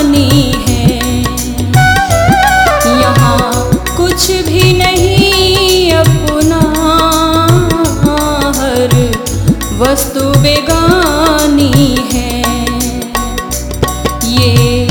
कहानी है। यहाँ कुछ भी नहीं अपना हर वस्तु बेगानी है। ये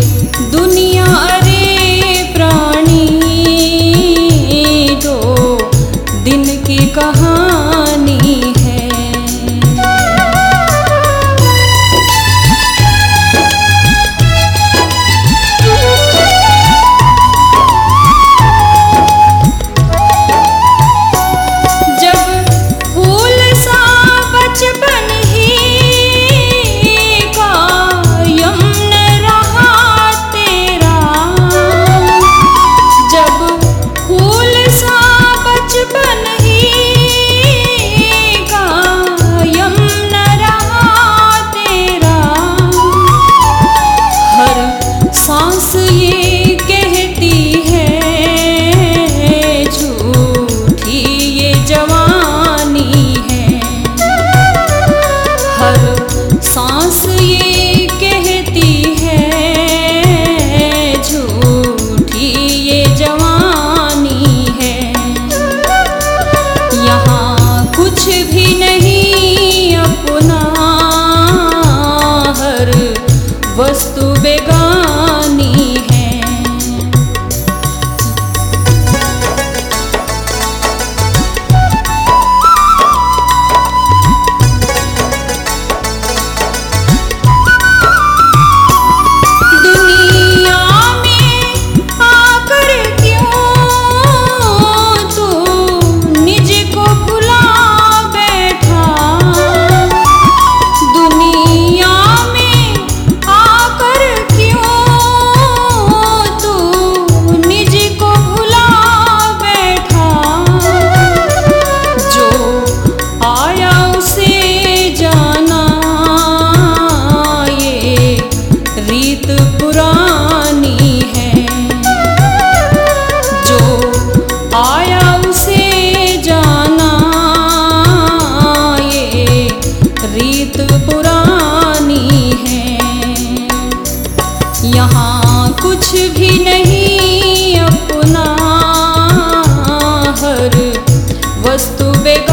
song. Baby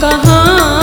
कहाँ